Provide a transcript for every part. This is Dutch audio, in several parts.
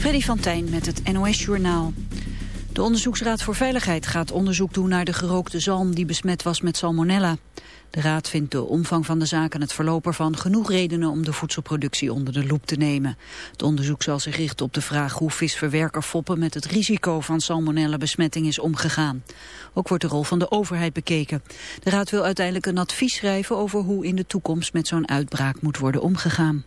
Freddy van Tijn met het NOS-journaal. De Onderzoeksraad voor Veiligheid gaat onderzoek doen naar de gerookte zalm die besmet was met salmonella. De raad vindt de omvang van de zaak en het verloop ervan genoeg redenen om de voedselproductie onder de loep te nemen. Het onderzoek zal zich richten op de vraag hoe visverwerker Foppen met het risico van salmonella besmetting is omgegaan. Ook wordt de rol van de overheid bekeken. De raad wil uiteindelijk een advies schrijven over hoe in de toekomst met zo'n uitbraak moet worden omgegaan.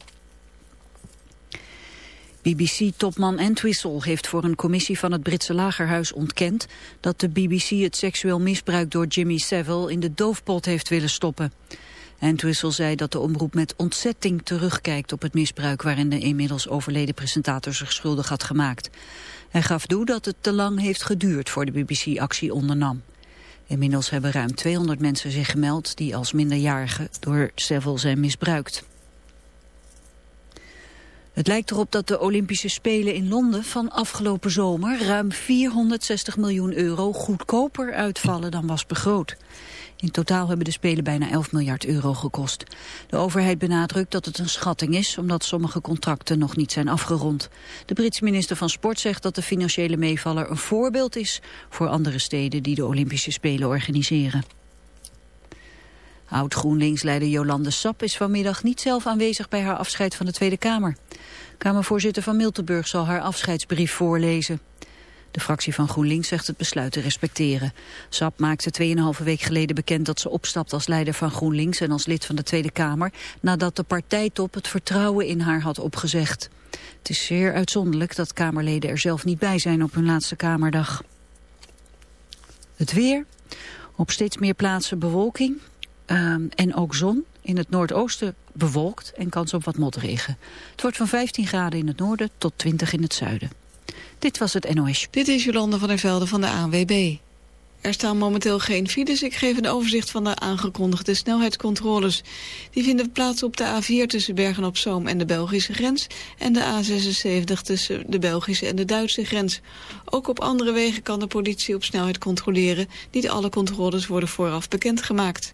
BBC-topman Entwistle heeft voor een commissie van het Britse lagerhuis ontkend dat de BBC het seksueel misbruik door Jimmy Savile in de doofpot heeft willen stoppen. Entwistle zei dat de omroep met ontzetting terugkijkt op het misbruik waarin de inmiddels overleden presentator zich schuldig had gemaakt. Hij gaf toe dat het te lang heeft geduurd voor de BBC actie ondernam. Inmiddels hebben ruim 200 mensen zich gemeld die als minderjarige door Savile zijn misbruikt. Het lijkt erop dat de Olympische Spelen in Londen van afgelopen zomer ruim 460 miljoen euro goedkoper uitvallen dan was begroot. In totaal hebben de Spelen bijna 11 miljard euro gekost. De overheid benadrukt dat het een schatting is, omdat sommige contracten nog niet zijn afgerond. De Britse minister van Sport zegt dat de financiële meevaller een voorbeeld is voor andere steden die de Olympische Spelen organiseren. Oud-GroenLinks-leider Jolande Sap is vanmiddag niet zelf aanwezig bij haar afscheid van de Tweede Kamer. Kamervoorzitter van Miltenburg zal haar afscheidsbrief voorlezen. De fractie van GroenLinks zegt het besluit te respecteren. Sap maakte 2,5 week geleden bekend dat ze opstapt als leider van GroenLinks en als lid van de Tweede Kamer, nadat de partijtop het vertrouwen in haar had opgezegd. Het is zeer uitzonderlijk dat Kamerleden er zelf niet bij zijn op hun laatste Kamerdag. Het weer. Op steeds meer plaatsen bewolking. Um, en ook zon. In het noordoosten bewolkt en kans op wat motregen. Het wordt van 15 graden in het noorden tot 20 in het zuiden. Dit was het NOS. Dit is Jolande van der Velde van de ANWB. Er staan momenteel geen files. Ik geef een overzicht van de aangekondigde snelheidscontroles. Die vinden plaats op de A4 tussen Bergen-op-Zoom en de Belgische grens... en de A76 tussen de Belgische en de Duitse grens. Ook op andere wegen kan de politie op snelheid controleren. Niet alle controles worden vooraf bekendgemaakt.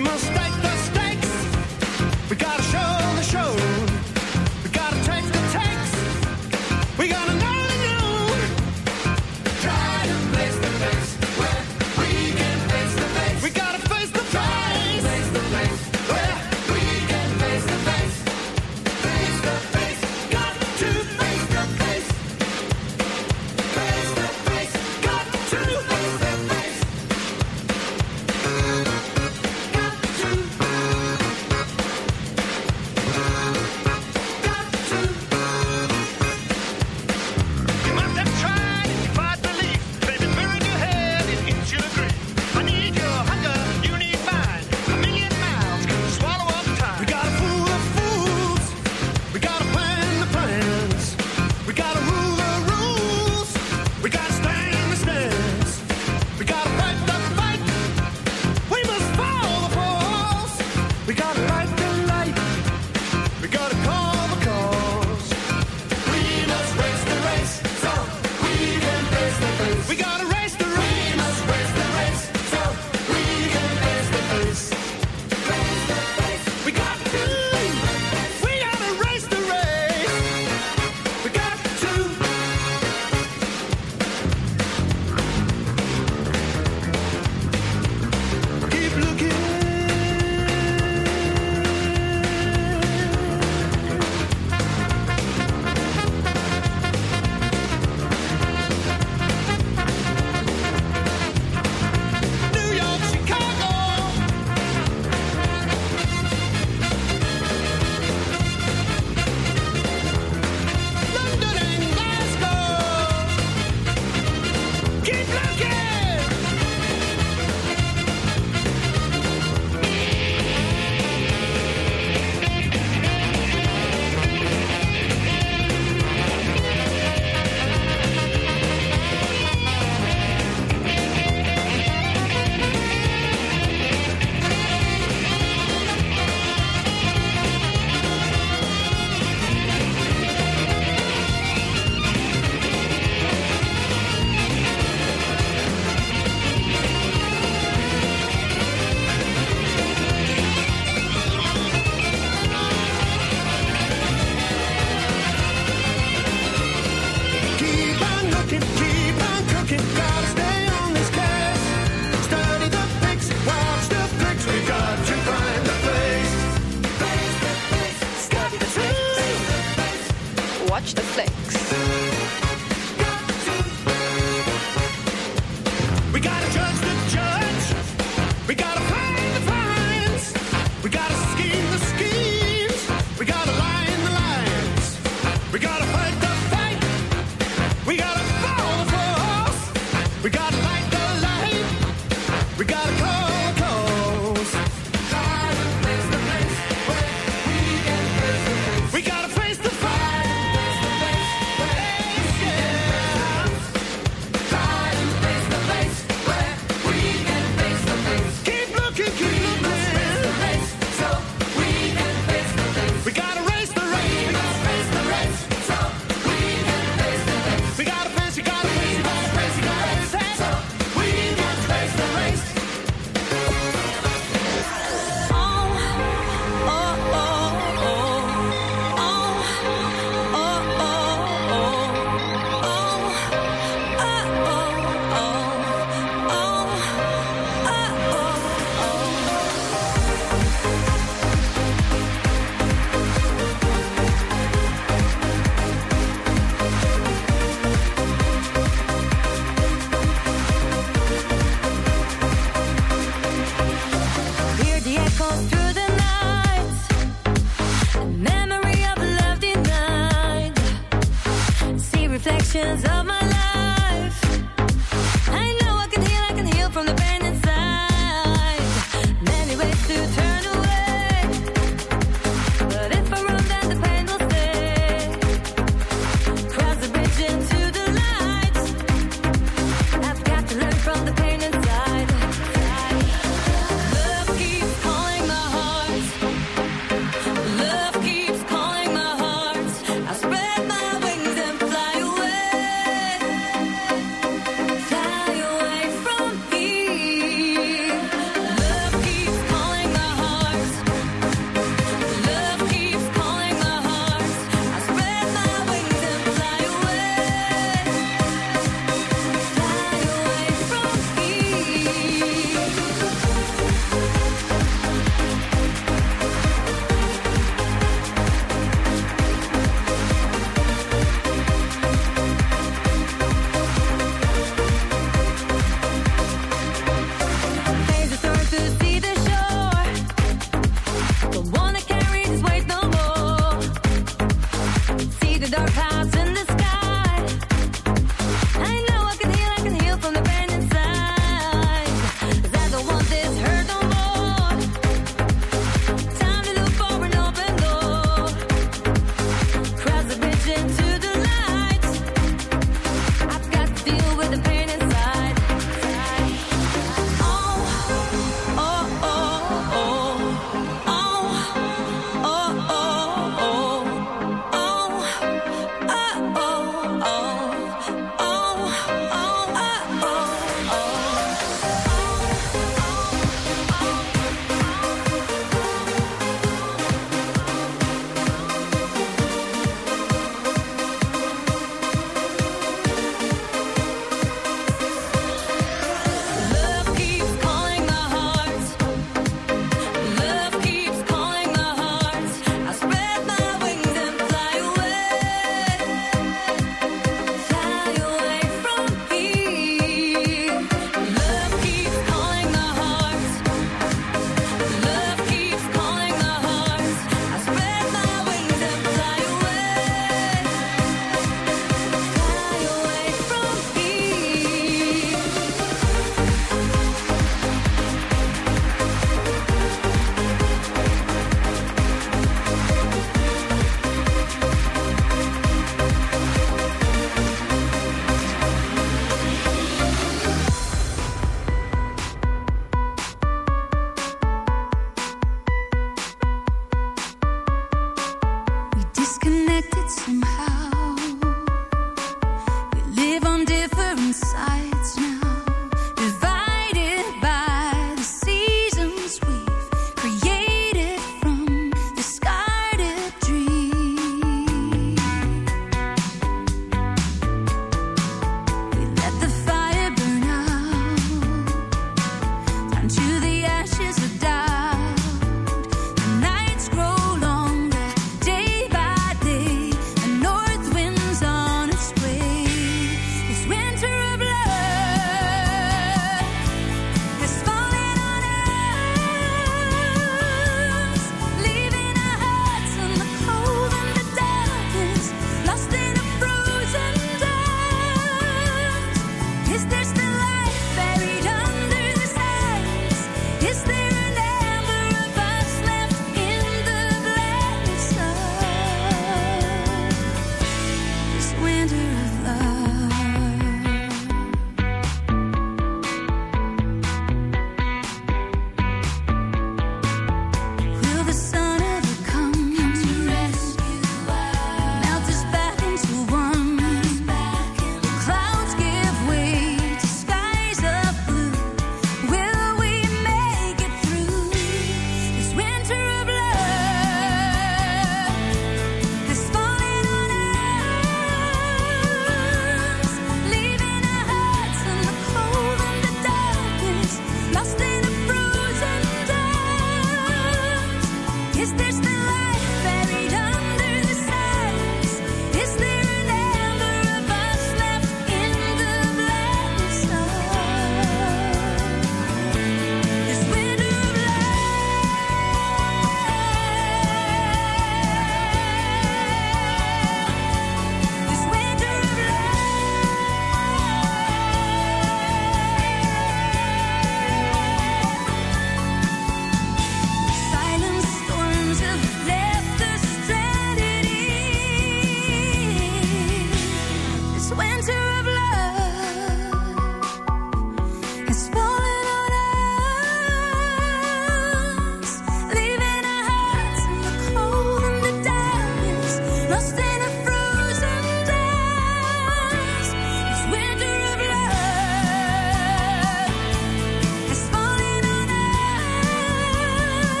りました。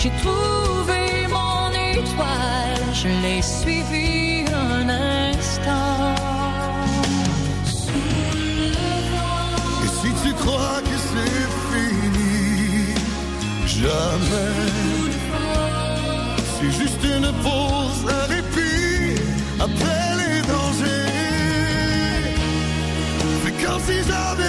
J'ai trouvé mon étoile, je l'ai suivi un instant. Et si tu crois que c'est fini, jamais. C'est juste une pause, un répit après les dangers. C'est comme si j'avais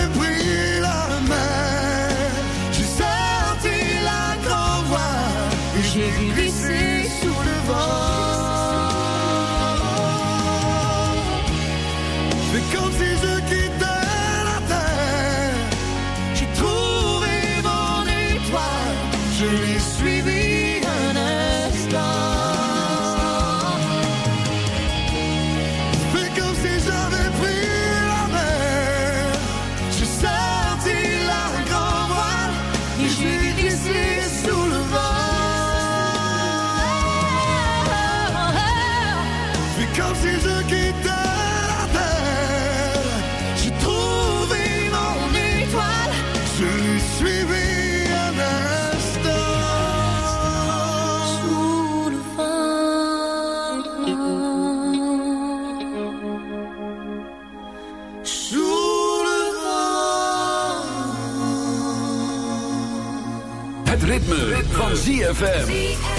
ritme, van ZFM.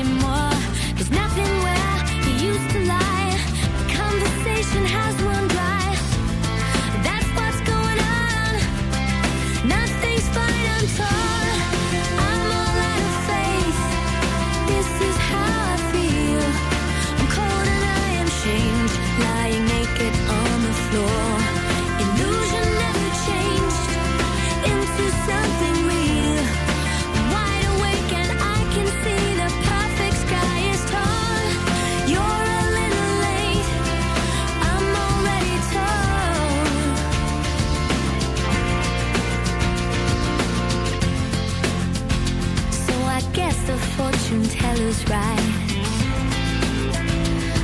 Teller's right.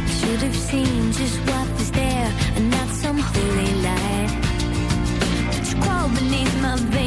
I should have seen just what was there and not some holy light. It's crawled beneath my veins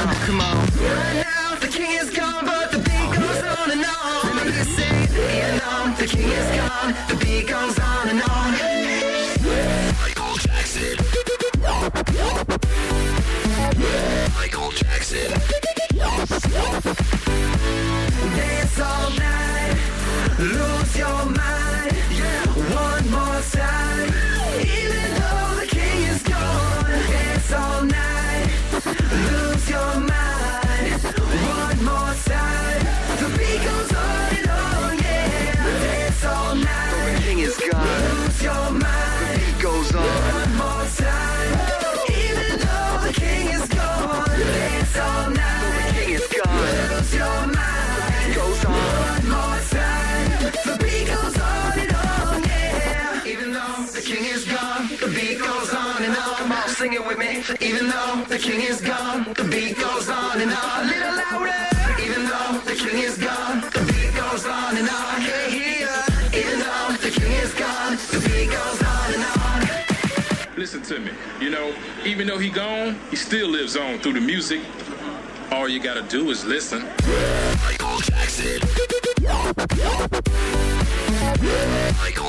out, come on. Right now, the king is gone, but the beat goes on and on. Let me say, and on, the king is gone, the beat goes on and on. Michael Jackson. Michael Jackson. Dance all night, lose your mind, yeah. One more time, even though the king is gone, dance all night lose your mind one more time. sing it with me. Even though the king is gone, the beat goes on and on. A little louder. Even though the king is gone, the beat goes on and on. Hey, here. Even. Listen to me. You know, even though he gone, he still lives on through the music. All you gotta do is listen. Michael Jackson. Michael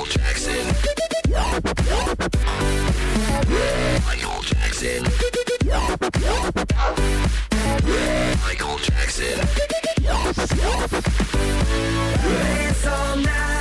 Jackson. Michael Jackson. Michael Jackson. Dance all night.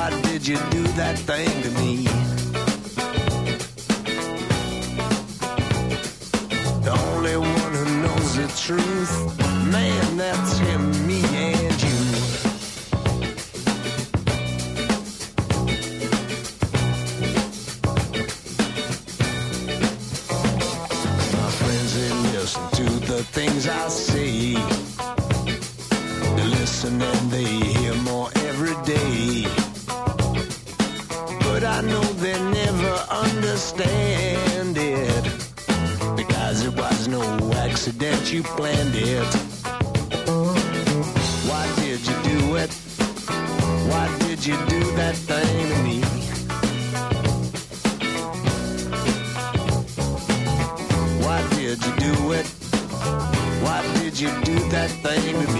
Why did you do that thing to me? planned it. Why did you do it? Why did you do that thing to me? Why did you do it? Why did you do that thing to me?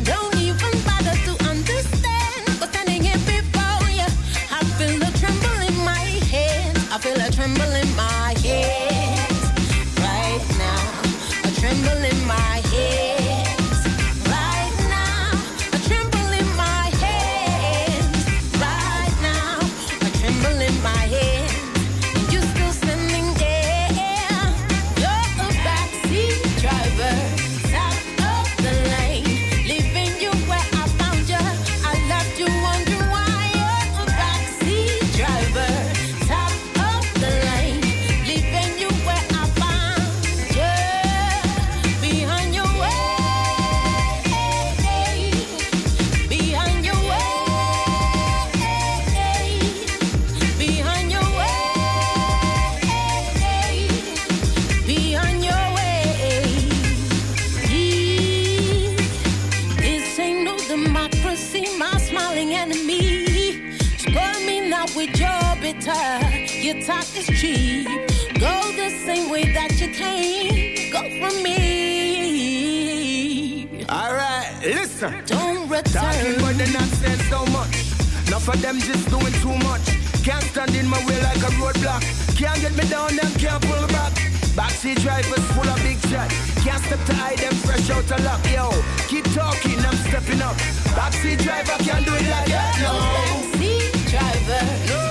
democracy, my smiling enemy. Spur me not with your bitter, your talk is cheap. Go the same way that you came, go for me. Alright, listen. Don't return. Talking about the nonsense so much. Enough of them just doing too much. Can't stand in my way like a roadblock. Can't get me down, and can't pull back. Backseat drivers full of big shots. Can't step to hide them fresh out of luck. Yo, keep talking, I'm stepping up. Backseat driver can't do it like that. No, backseat driver. No.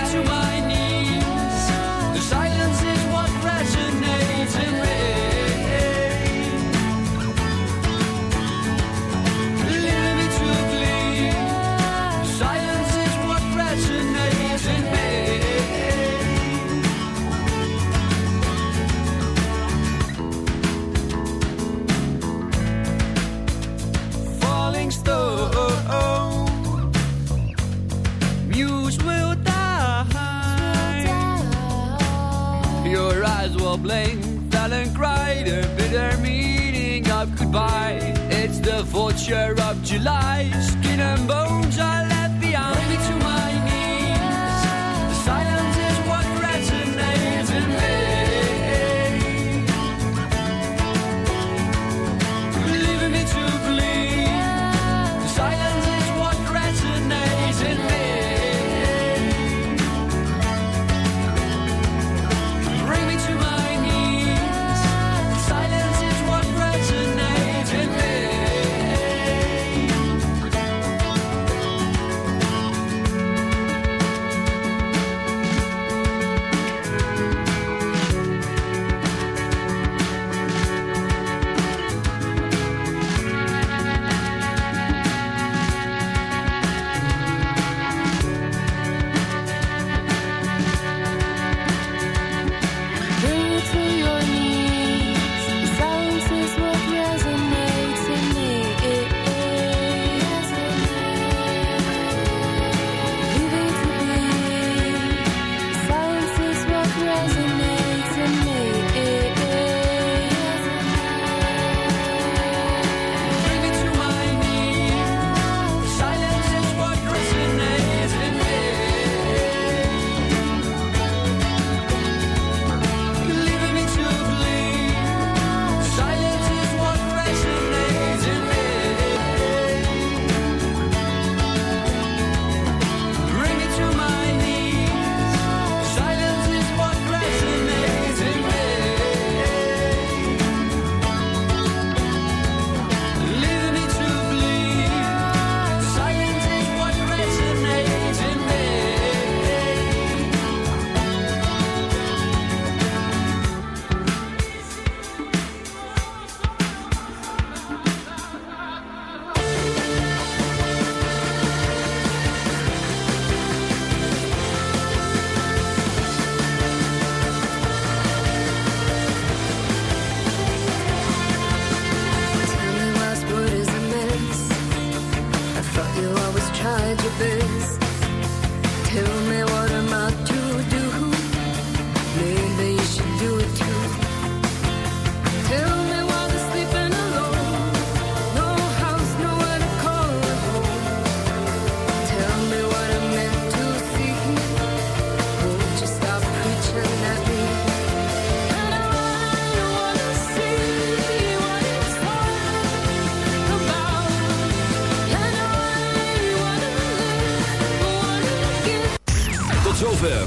all blamed, fell and cried a bitter meaning of goodbye. It's the vulture of July, skin and bones.